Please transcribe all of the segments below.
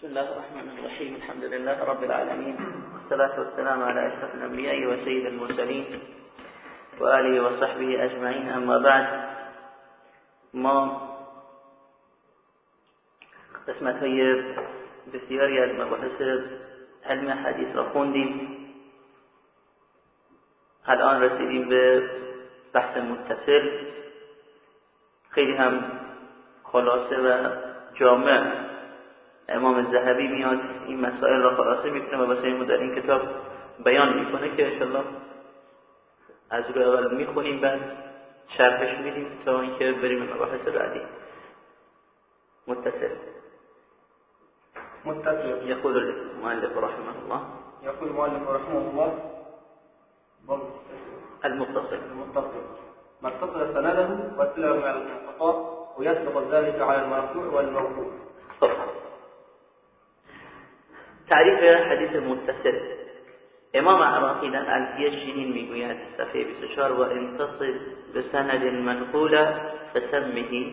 بسم الله الرحمن الرحيم. الحمد لله رب العالمين. والصلاة والسلام على أشرف الأنبياء وسيد المرسلين وآله وصحبه أجمعين. أما بعد ما قسمت های بسیاری از مباحث علم حدیث را الآن رسیدیم به بحث متصل. خیلی هم خلاصه و جامع. امام زهبی میاد این مسائل را خلاصه می‌کنه و واسه ما در این کتاب بیان می‌کنه که انشالله از رو اول می‌خونیم بعد شرحش میدیم تا اینکه بریم مباحث بعدی. متصل. متصل. يقول المؤلف رحمه الله. يقول المؤلف رحمه الله. المتصل. المتصل. ما اتصل سنده وسلم من الانقطاع ويسبق ذلك على المرفوع والموقوف. تعریف حدیث متصل. امام عراقی در الفیه شیرین میگوید صفحه 24 و انتصل بسند منقولا فسمه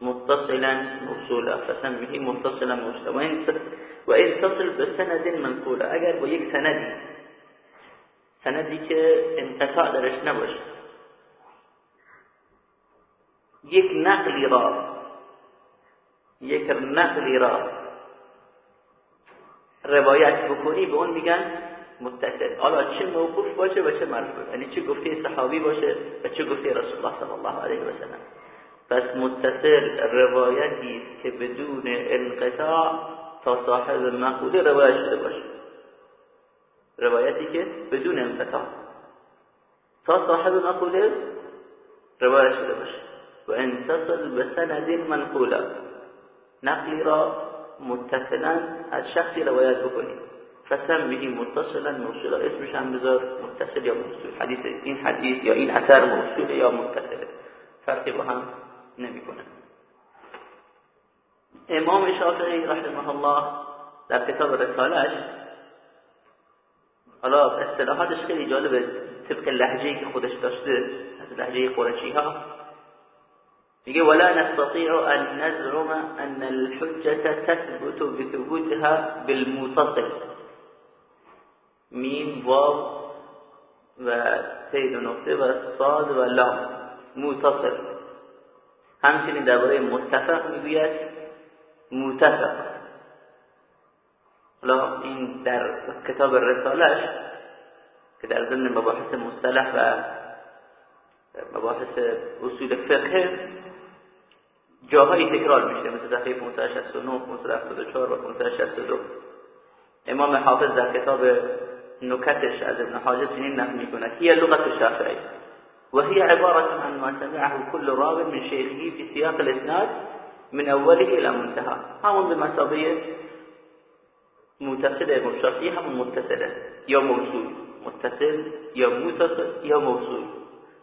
متصلا موصولا. فسمه متصلا موصولا. و انتصل بسند منقولا اگر با یک سندی سندی که انقطاع درش نباشه یک نقلی را یک نقلی را روایت بکنی به اون میگن متصل. حالا چه موقوف باشه و چه مرفوع. یعنی چه گفته صحابی باشه و چه گفته رسول الله صلی الله علیه و سلم. پس متصل روایتی که بدون انقطاع تا صاحب مقوله روایت شده باشه. روایتی که بدون انقطاع تا صاحب مقوله روایت شده باشه. و انتصل به سند منقوله. نقلی را متصلا از شخصی روایت بکنید فسمه متصلا موصولا اسمش هم بذار متصل یا موصول. حدیث این حدیث یا این اثر موصول یا متصله. فرقی با هم نمی‌کنه. امام شافعی رحمه الله در کتاب رسالش حالا اصطلاحاتش خیلی جالبه. طبق لحجه‌ای که خودش داشته از لحجه قرشی ها میگه ولا نستطيع أن نزعم أن الحجة تثبت بثبوتها بالمتصل. میم واو و سید و نقطه و صاد و لام. متصل. همچنین درباره متفق میگوید. متفق. حالا این در کتاب رسالش که در ضمن مباحث مصطلح و مباحث اصول فقه جاهایی تکرار میشه مثل صفحه 569 574 و 562 امام حافظ در کتاب نکتش از ابن حاجب چنین نقل می‌کند هي لغة الشافعي وهي عبارة عن ما سمعه كل راو من شيخه في سياق الاسناد من اوله الى منتهى همون به مسابقه متصل ابن شافعی همون متصله یا موصول متصل یا متصل یا موصول.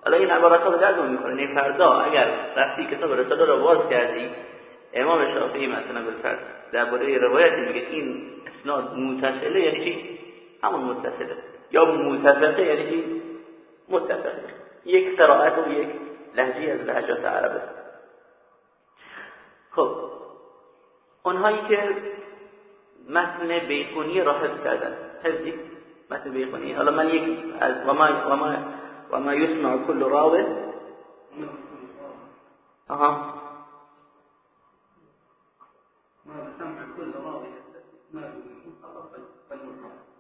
حالا این عبارت ها به درد می‌کنه این فردا اگر رفتی کتاب رساله رو باز کردی امام شافعی مثلا بالفرض درباره روایتی میگه این اسناد متصله یعنی چی؟ همون متصله. یا متفقه یعنی چی؟ متفقه یک قرائت و یک لهجه از لهجات عربه. خب اونهایی که متن بیخونی را حفظ کردن. حفظی؟ متن بیخونی. حالا من یک از و ما وما يسمع كل راض. أها. ما سمع كل راض.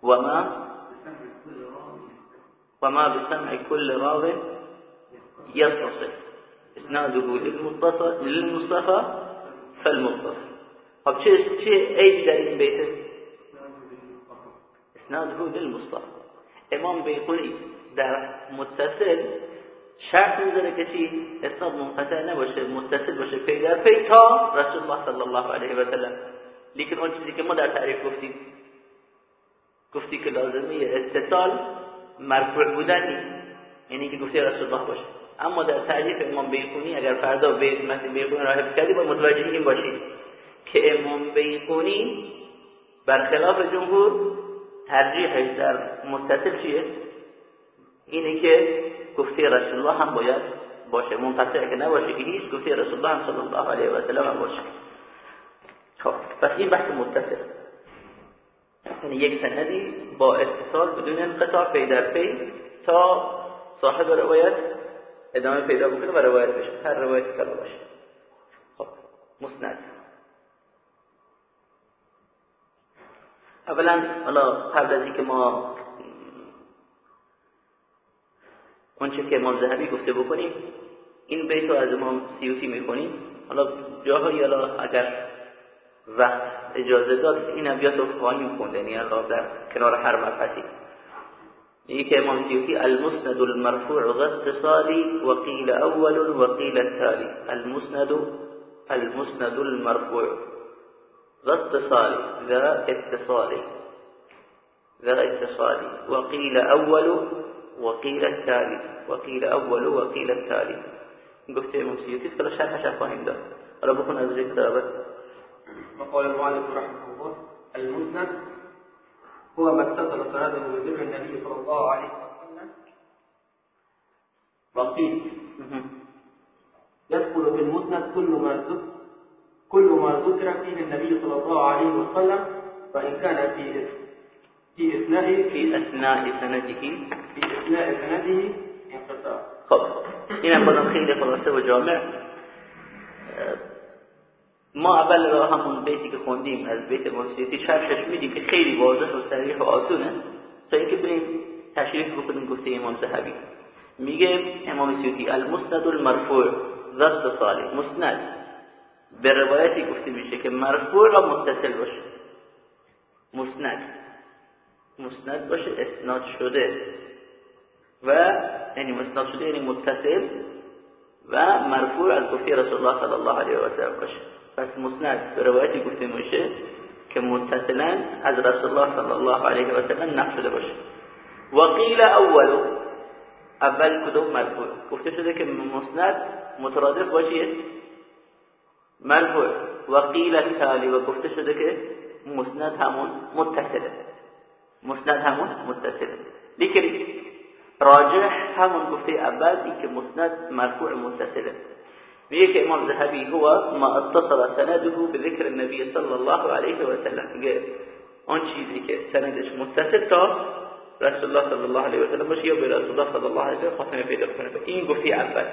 وما؟ وما بسمع كل راض يتصل. إسناده للمصطفى فالمتصل. طب شيء شيء أي دليل بيته؟ إسناده للمصطفى. إمام بيقول در متصل شرط می‌ذاره که چی؟ اسناد منقطع نباشه متصل باشه پی در پی تا رسول الله صلی الله علیه و سلم. لیکن اون چیزی که ما در تعریف گفتیم گفتی که لازمی اتصال مرفوع بودن نیست یعنی که گفتی رسول الله باشه. اما در تعریف امام بیقونی اگر فردا به متن بیقونی را حفظ کردی با متوجه این باشید که امام بیقونی برخلاف جمهور ترجیحش در متصل چیه؟ اینه که گفته رسول الله هم باید باشه منقطع که نباشه که هیچ گفته رسول الله صلی الله علیه و سلم هم باشه. خب پس این بحث متصل. یعنی یک سندی با اتصال بدون انقطاع پی در پی تا صاحب روایت ادامه پیدا بکنه و روایت بشه. هر روایتی که باشه. خب مسند. اولا حالا قبل از اینکه ما اونچه که امام زهبی گفته بکنیم این بیت رو از امام سیوتی می‌کنیم حالا جاهایی حالا اگر وقت اجازه داد این ابیات رو خواهیم خونده یعنی در کنار هر مبحثی میگه که امام سیوطی المسند المرفوع ذا اتصالی وقیل اول وقیل التالی المسند المسند المرفوع ذا اتصالی ذا اتصالی. ذا اتصالی. وقیل اول وقیل التالی وقیل أول وقیل التالی گفته امام سیوطی کلا شرحش خواهیم داد. حالا بکن از روی کتابت وقال المؤلف رحمه الله المسند هو ما اتصل سنده بذكر النبي صلى الله عليه وسلم. وقيل. يدخل في المسند كل ما ذكر كل ما ذكر فيه النبي صلى الله عليه وسلم وإن كان في في اثناء في اثناء سنده في اثناء سنده انقطاع. خب اینم بازم خیلی خلاصه و جامع. ما اول همون بیتی که خوندیم از بیت موسیقی شرحش میدیم که خیلی واضح و صریح و آسونه. تا اینکه بریم تشریح بکنیم گفته امام زهبی میگه امام سیوطی المسند المرفوع ذات صالح. مسند. به روایتی گفته میشه که مرفوع را متصل باشه. مسند. مسند باشه اسناد شده. و یعنی مسند شده یعنی متصل و مرفوع از گفته رسول الله صلی الله علیه و سلم باشه. پس مسند به روایتی گفته میشه که متصلا از رسول الله صلی الله علیه و سلم نقل شده باشه. وقیل اول اول کدوم مرفوع؟ گفته شده که مسند مترادف باشه. مرفوع. وقیل التالی و گفته شده که مسند همون متصله. مسند همون متصله لیکن راجح همون گفته اول این که مسند مرفوع متصله میگه که امام ذهبی هو ما اتصل سنده به ذکر النبی صلی الله علیه و سلم. میگه آن چیزی که سندش متصل تا رسول الله صلی الله علیه و سلم باشه یا به رسول الله صلی الله علیه و سلم خاتمه پیدا کنه. این گفته اول.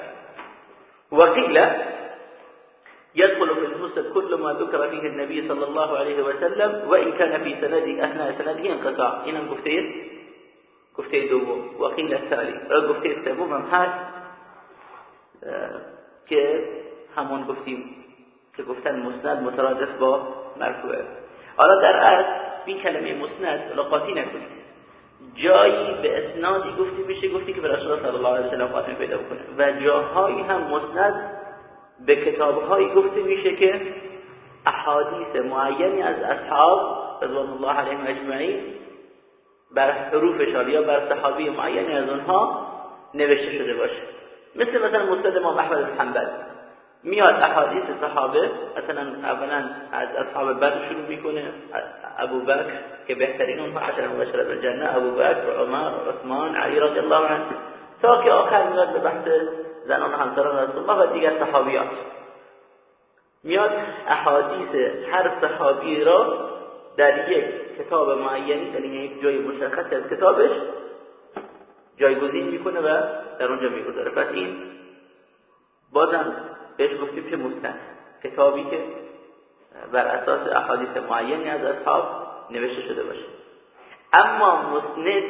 وقیل يدخل في المسند كل ما ذكر فيه النبي صلى الله عليه وسلم وإن كان في سنده أثناء سنده انقطاع إن گفته گفته دوم. وقیل التالي گفته سوم هم هست. که همون گفتیم که گفتن مسند مترادف با مرفوعه. حالا در اصل این کلمه مسند لقاطی نکنید جایی به اسنادی گفتی میشه گفتی که به رسول الله صلی الله علیه و سلم خاتمه پیدا بکنه. و جاهایی هم مسند به کتابهایی گفته میشه که احادیث معینی از اصحاب رضوان الله علیهم اجمعین بر حروفشان یا بر صحابی معینی از اونها نوشته شده باشه. مثل مثلا مسند امام احمد حنبل. میاد احادیث صحابه مثلا اولا از اصحاب بدر شروع می‌کنه ابو بکر که بهترین اونها عشر مبشره بالجنه ابو بکر عمر عثمان علی رضی الله عنه. تا که آخر میاد به بحث زنان همسران رسول الله و دیگر صحابیات. میاد احادیث هر صحابی را در یک کتاب معینی در یک جای مشخص از کتابش جایگزین می‌کنه و در اونجا می‌گذاره. پس این بازم بهش گفتیم که مستند. کتابی که بر اساس احادیث معینی از اصحاب نوشته شده باشه. اما مسند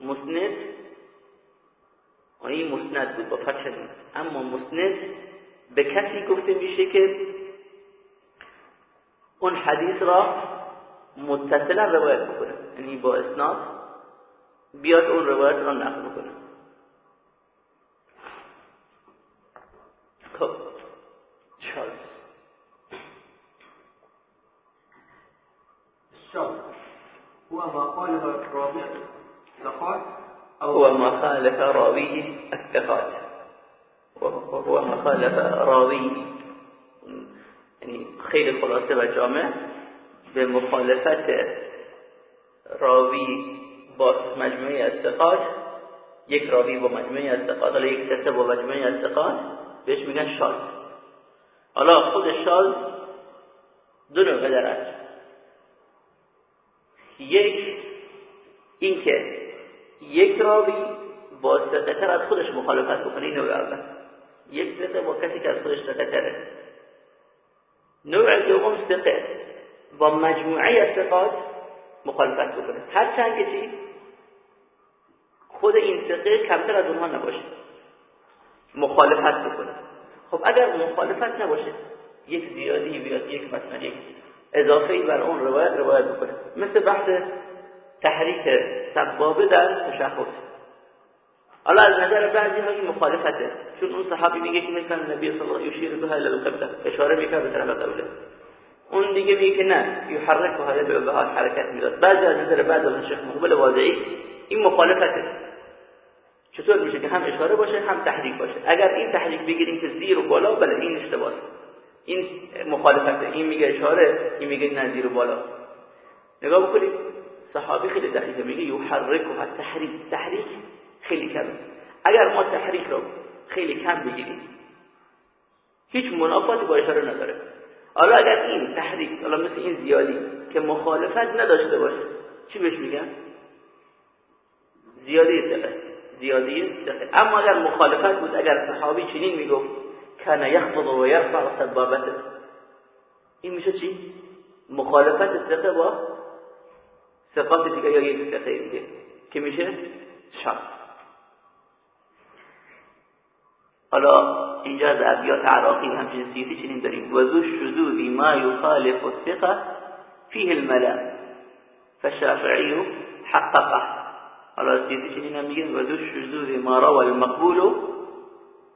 مسند این مسند بود با فتح اما مسند به کسی گفته میشه که اون حدیث را متصلا روایت بکنه. یعنی با اسناد بیاد اون روایت را نقل بکنه خب شاز الشاذ هو ما قاله الراوي الثقات هو ما خالف راويه الثقات وهو ما خالف راوی. یعنی خیلی خلاصه و جامع. به مخالفت راوی با مجموعه از یک راوی با مجموعه از حالا یک کسه با مجموعه از بهش میگن شاز حالا خود شاز دو نوع درج یک اینکه یک راوی با تر از خودش مخالفت بکنه این نوع اول یک ثقه با کسی که از خودش تره نوع دوم ثقه با مجموعه از ثقات مخالفت بکنه. هرچند که چی؟ خود این ثقه کمتر از اونها نباشه. مخالفت بکنه. خب اگر مخالفت نباشه یک زیادی بیاد یک مثلا یک اضافه بر اون روایت روایت بکنه. مثل بحث تحریک سبابه در تشهد حالا از نظر بعضی ها این مخالفته. چون اون صحابی میگه که می‌کنه نبی صلی الله یشیر بها الى القبله اشاره می‌کنه به طرف قبله. اون دیگه میگه که نه. یحرک و به بها حرکت می‌داد. بعضی از نظر بعض از شیخ مقبل واضعی این مخالفته. چطور میشه که هم اشاره باشه هم تحریک باشه؟ اگر این تحریک بگیریم که زیر و بالا بله این اشتباه. این مخالفته. این میگه اشاره این میگه نه زیر و بالا. نگاه بکنید. صحابی خیلی دقیقه میگه یحرک و تحریک. تحریک خیلی کمه اگر ما تحریک رو خیلی کم بگیریم هیچ منافاتی با اشاره نداره. حالا اگر این تحریک حالا مثل این زیادی که مخالفت نداشته باشه چی بهش میگن؟ زیادی ثقه. زیادی ثقه. اما اگر مخالفت بود اگر صحابی چنین می‌گفت کان یخفض و یرفع سبابته. این میشه چی؟ مخالفت ثقه با ثقات دیگه یا یک دیگه. که میشه شرط حالا اینجا از ابیات عراقی همچنین سیفی چنین داریم. و ذو شذوذ ما یخالف الثقه فیه الملا فالشافعی حققه حالا سیفی چنین هم میگن و ذو شذوذ ما روى المقبول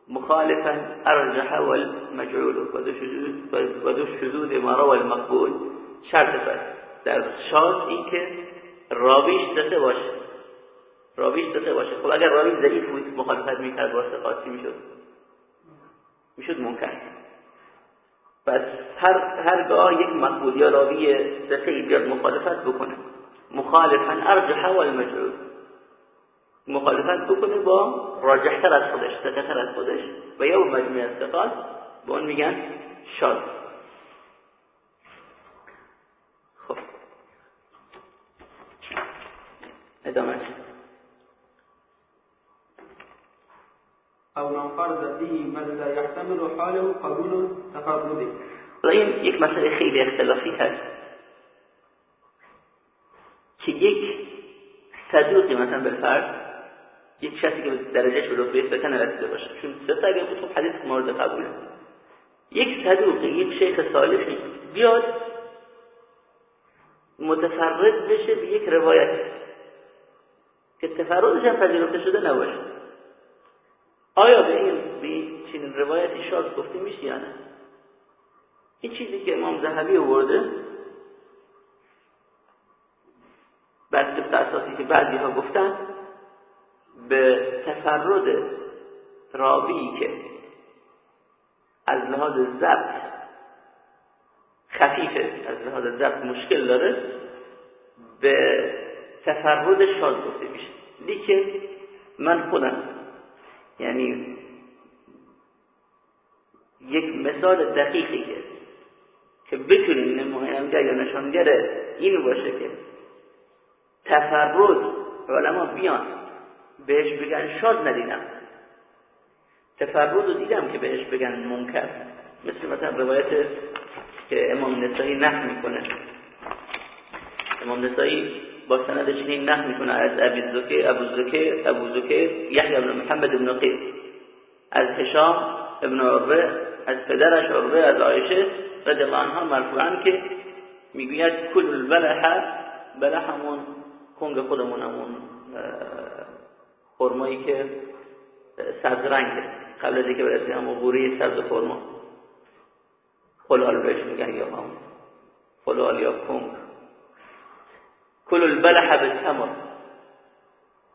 مخالفا ارجح والمجعول. و ذو شذوذ ما روى المقبول. شرط بس در شاد این که راویش دسته باشه. راویش دسته باشه. خب اگر راوی ضعیف بود مخالفت می‌کرد با ثقاتی می‌شد. می‌شد منکر. پس هر هرگاه یک مقبول یا راوی ثقه بیاد مخالفت بکنه. مخالفا ارجح و المجعول مخالفت بکنه با راجحتر از خودش ثقه از خودش و یا از ثقات به اون میگن شاد. خب. ادامه. او منفرد به من لا يحتمل حاله قبول تفرده. این یک مسئله خیلی اختلافی هست که یک صدوقی مثلا بالفرد یک شخصی که درجهش به رتبه فقه نرسیده باشه. چون سه اگر بود حدیث مورد قبوله یک صدوقی یک شیخ صالحی بیاد متفرد بشه به یک روایت. که تفردش هم پذیرفته شده نباشه. آیا به این به چنین روایتی شاد گفته میشه یا نه؟ این چیزی که امام ذهبی آورده بر اساسی که بعضی ها گفتن به تفرد راوی که از لحاظ ضبط خفیفه از لحاظ ضبط مشکل داره به تفرد شاد گفته میشه. لیکن من خودم یعنی یک مثال دقیقی که که بتونیم نماینگر یا نشانگر این باشه که تفرد علما بیان. بهش بگن شاد ندیدم. تفرد رو دیدم که بهش بگن منکر. مثل مثلا روایت که امام نسایی نقل می‌کنه. امام نسایی با سند چنین نقل می‌کنه از ابی زکه ابو زکه ابو زکه یحیی بن محمد بن قیس از هشام ابن عروه از پدرش عروه از عایشه رضی الله عنها مرفوعا که می‌گوید کل البلح بلح همون کنگ خودمونمون خرمایی که سبز رنگه قبل از اینکه برسیم هم بوری سبز خرما. خلال بهش میگن یا هم خلال یا کنگ. کل البلح بالتمر.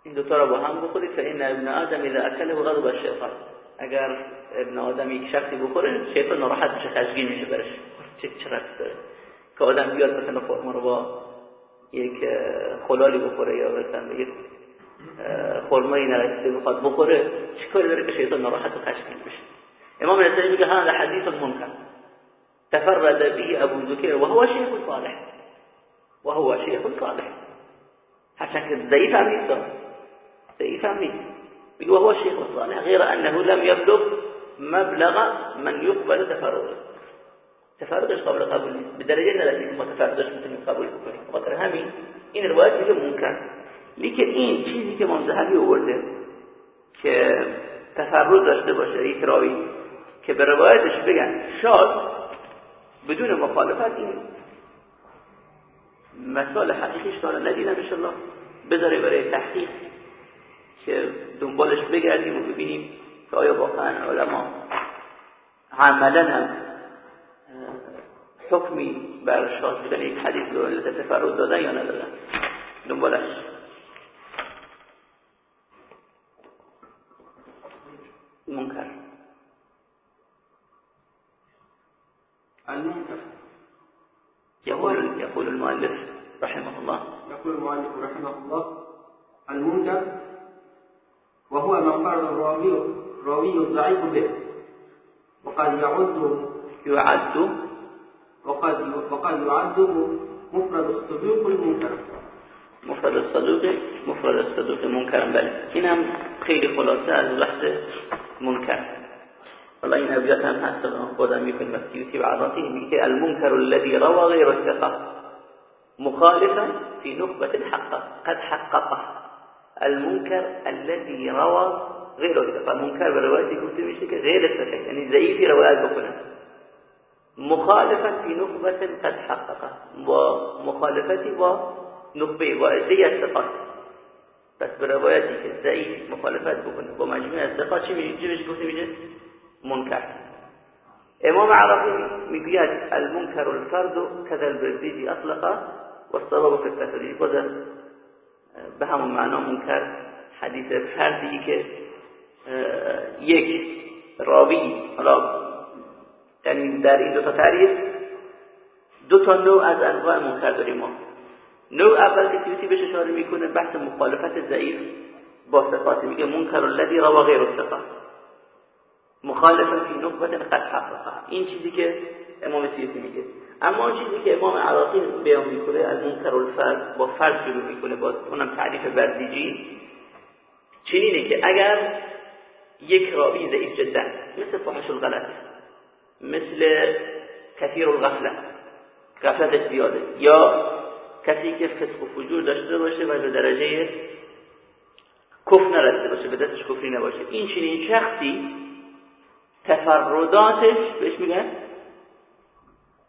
این دوتا را با هم بخورید فإن ابن آدم إذا اکله غضب الشیطان اگر ابن آدم یک شخصی بخوره شیطان ناراحت میشه خشمگین میشه برش. چه چرا داره. که آدم بیاد مثلا خرما رو با یک خلالی بخوره یا مثلا یک خرمایی نرسیده بخواد بخوره چیکار داره که شیطان ناراحت و خشمگین بشه؟ امام نسایی میگه هذا حدیث منکر. تفرد به ابو ذکر و هو شیخ صالح. و هو شیخ صالح هرچند که ضعیف هم نیست وهو شیخ صالح غیر انه لم يبلغ مبلغ من يقبل تفرده. تفردش قابل قبول؟ نیست به درجه نرسید که ما تفردش می‌تونیم قبول کنیم خاطر همین این روایت میگه منکر لیکن این چیزی که امام که تفرد داشته باشه یک راوی که به بگن شاد بدون مخالفت این مثال حقیقیش داره ندیدم انشالله بذاره برای تحقیق که دنبالش بگردیم و ببینیم که آیا واقعا علما عملا هم حکمی بر بودن یک حدیث به علت دادن یا ندادن. دنبالش. راوي الضعيف به. وقد يعد يعد وقد وقد يعد مفرد الصدوق المنكر مفرد الصدوق مفرد الصدوق منکر بله. اینم خیلی خلاصه از بحث منکر. حالا این ابیات هم هست خودم میکنیم. از و عراقی میگه المنکر الذي روى غير الثقه. مخالفا في نخبة حقق قد حققه. المنكر الذي روى غير رواية قال منكر بروايته كنت مشكلة غير السكت يعني زي في روايات بكنا مخالفا في نخبة قد حققها ومخالفتي ونخبه وزي الثقات بس برواياتي كالزعيف مخالفات بكنا ومعجمين الثقات شي مش كنت مش منكر. إمام عرفي مقياد المنكر الفرد كذا البرديدي اطلقه والصواب في التفريق. وذا بهم معناه منكر. حديث فردي که یک راوی حالا یعنی در این دو تا تعریف دو تا نوع از انواع منکر داریم ما. نوع اول که سیوتی بهش اشاره می‌کنه بحث مخالفت ضعیف با صفات میگه منکر الذی روا غیر الثقات مخالفا فی نخبت قد حققه این چیزی که امام سیوطی میگه. اما اون چیزی که امام عراقی بیان می‌کنه از منکر الفرد با فرد شروع می‌کنه با اونم تعریف بردیجی. چنینه که اگر یک راوی ضعیف جدا. مثل فحش الغلط. مثل کثیر الغفله غفلتش زیاده. یا کسی که فسق و فجور داشته باشه و به درجه کفر نرسیده باشه به دستش کفری نباشه. این چنین شخصی تفرداتش بهش میگن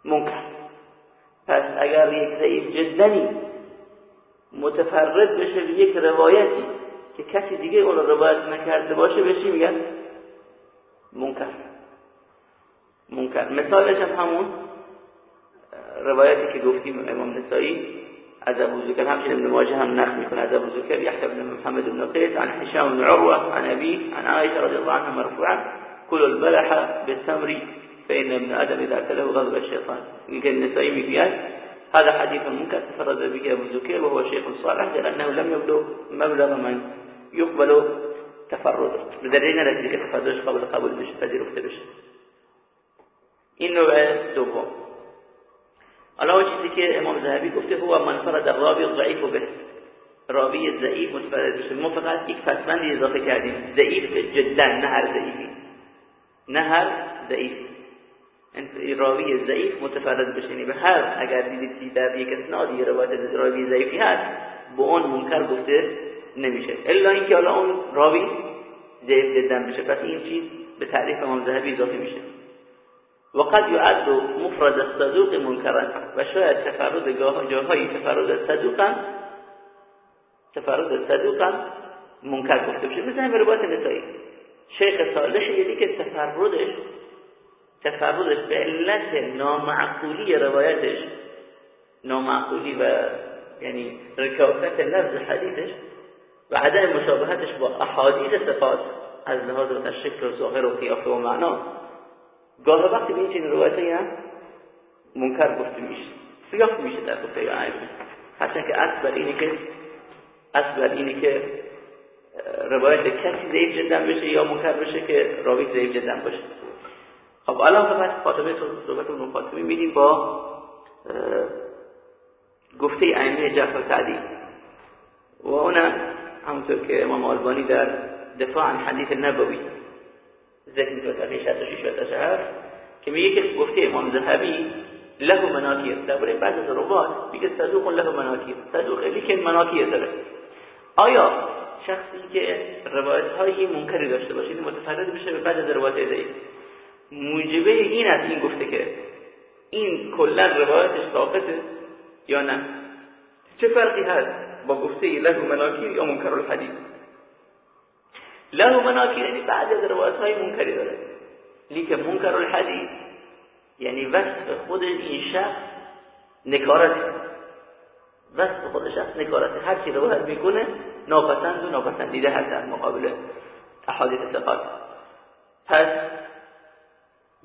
منکر. پس اگر یک ضعیف جدنی متفرد بشه به یک روایتی که کسی دیگه اون رو روایت نکرده باشه بهش میگن؟ منکر. منکر. مثالش هم همون روایتی که گفتیم امام نسایی از ابو ذکر همچنین ابن ماجه هم نقل می‌کنه از ابو ذکر یحیی بن محمد بن قیس عن هشام بن عروه عن ابي عن عائشه رضي الله عنها مرفوعا كل البلح بالتمر فإن ابن آدم إذا أكله غضب الشيطان يمكن النسائي مكياج هذا حديث منكر. تفرد به أبو زكير وهو شيخ صالح لأنه لم يبلغ مبلغ من يقبل تفرده. بدليل نتيجة تفردش قبل قبول بشه پذیرفته بشه این نوع دوم. که امام ذهبی گفته هو من فرد الراوی الضعیف به. راوی ضعیف متفرد بشه. ما فقط اضافه کردیم. ضعیف جدا نه هر ضعیفی. نه ضعیف راوی ضعیف متفرد بشه به هر اگر دیدید در یک اسنادی روایت راوی ضعیفی هست به اون منکر گفته نمیشه الا اینکه حالا اون راوی ضعیف جدا بشه پس این چیز به تعریف امام ذهبی اضافه میشه وقد يعد مفرد الصدوق منكرا و شاید تفرد جاهای تفرد صدوقا تفرد صدوقا منکر گفته بشه مثل روایت نسایی شیخ صالح یعنی که تفردش تفردش به علت نامعقولی روایتش. نامعقولی و یعنی رکاکت لفظ حدیثش و عدم مشابهتش با احادیث صفات از لحاظ شکل و ظاهر و قیافه و معنا. گاه وقتی به این روایتی هم منکر گفته میشه. سیاه میشه در گفته عایشه هرچند که اصل بر اینه که اصل بر اینه که روایت کسی ضعیف جدا بشه یا منکر بشه که راوی ضعیف جدا باشه. خب الان فقط خاتمه صحبت اون خاتمه میدیم با گفته ائمه جعفر تعدی و اونم همونطور که امام آلبانی در دفاع عن حدیث نبوی ذکر می‌کنه در 66 و 67 که میگه که گفته امام ذهبی له مناکیر. درباره بعض از روات میگه صدوق له مناکیر. صدوق لیکن مناکیر داره. آیا شخصی که روایت های منکری داشته باشه متفرد بشه به بعد از روایت ضعیف؟ موجبه این از این گفته که این کلا روایتش ثابته یا نه؟ چه فرقی هست با گفته له مناکیر یا منکر الحدیث؟ له مناکیر یعنی بعد از روایت های منکری داره. لیکن منکر الحدیث یعنی وصف خود این شخص نکارته. وصف خود شخص نکارته. هر چی روایت می‌کنه ناپسند و ناپسندیده هست در مقابل احادیث ثقات. پس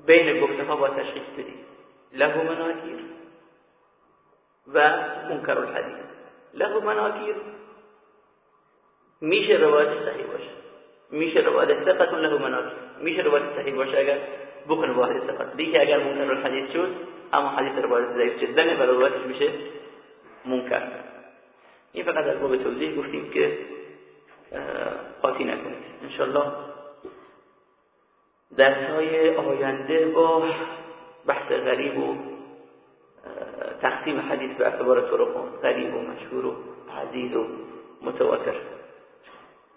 بین گفته ها با تشخیص بدید له مناکیر و منکر الحدیث. له مناکیر میشه روایت صحیح باشه. میشه روایت ثقتون له مناکیر. میشه روایت صحیح باشه اگر بکنه واحد ثقت. دیگه اگر منکر الحدیث شد اما حدیث روایت ضعیف جدا و روایتش میشه منکر. این فقط از باب توضیح گفتیم که قاطی نکنید. انشالله درس های آینده با بحث غریب و تقسیم حدیث به اعتبار طرق غریب و مشهور و عزیز و متواتر.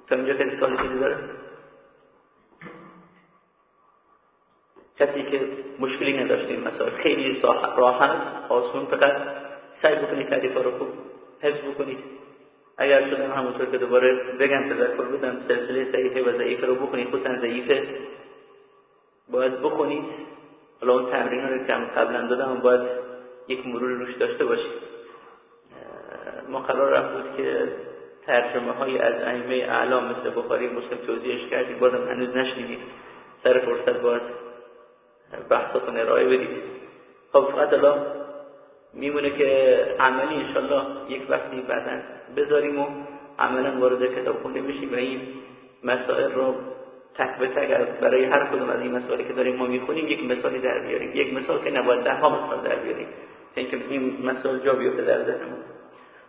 تا اینجا کسی سوالی چیزی داره؟ کسی که مشکلی نداشته این مسائل خیلی راحت آسون فقط سعی بکنید تعریف رو خوب حفظ بکنید. اگر شدن همونطور که دوباره بگم تذکر بدم سلسله صحیحه و ضعیفه رو بکنید خصوصا ضعیفه. باید بکنید حالا اون تمرین رو که قبلا دادم باید یک مرور روش داشته باشید. ما قرار رفت بود که ترجمه های از ائمه اعلام مثل بخاری مسلم توضیحش کردیم. بازم هنوز نشنیدید. سر فرصت باید بحثاتون ارائه بدید. خب فقط الان میمونه که عملی انشالله یک وقتی بعدا بذاریم و عملا وارد کتاب خونده بشیم و این مسائل رو تک به تک برای هر کدوم از این مسائلی که داریم ما می‌خونیم یک مثالی در بیاریم. یک مثال که نباید ده ها مثال در بیاریم. اینکه این مسائل جا بیفته در ذهنمون.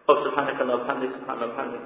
خب سبحانك اللهم وبحمدك سبحان الله وبحمدك